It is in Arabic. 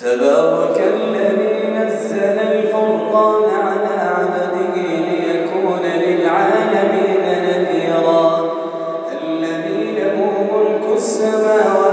تبارك الذي نزل الفرقان على عبده ليكون للعالمين نذيرا. الذي له ملك السماوات